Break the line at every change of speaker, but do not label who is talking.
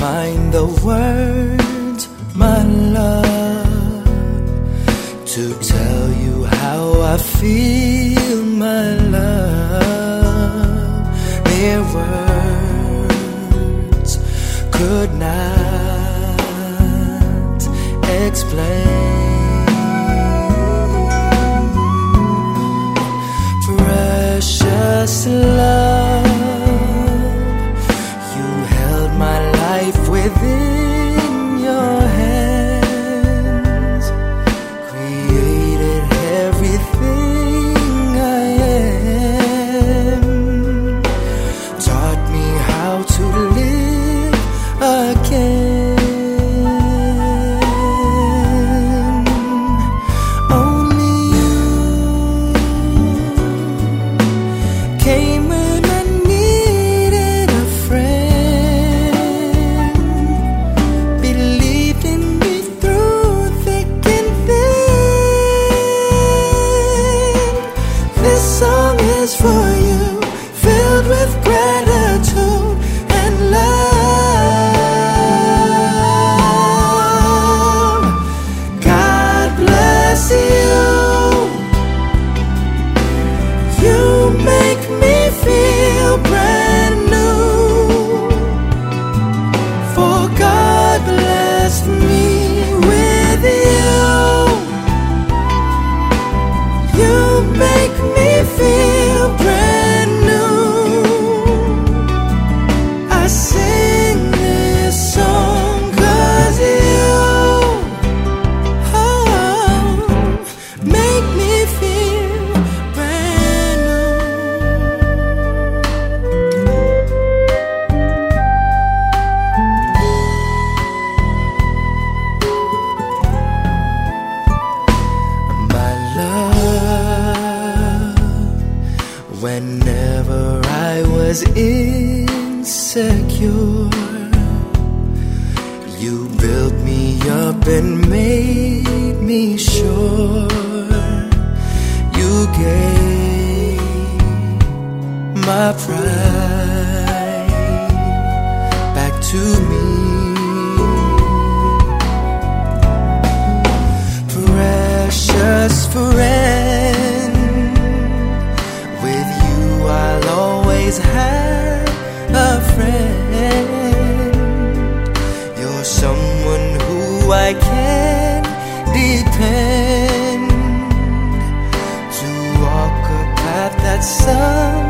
find the words, my love, to tell you how I feel, my love. Mere words could not explain. Within song is whenever I was insecure, you built me up and made me sure. You gave my pride back to me. Always have a friend. You're someone who I can depend to walk a path that sometimes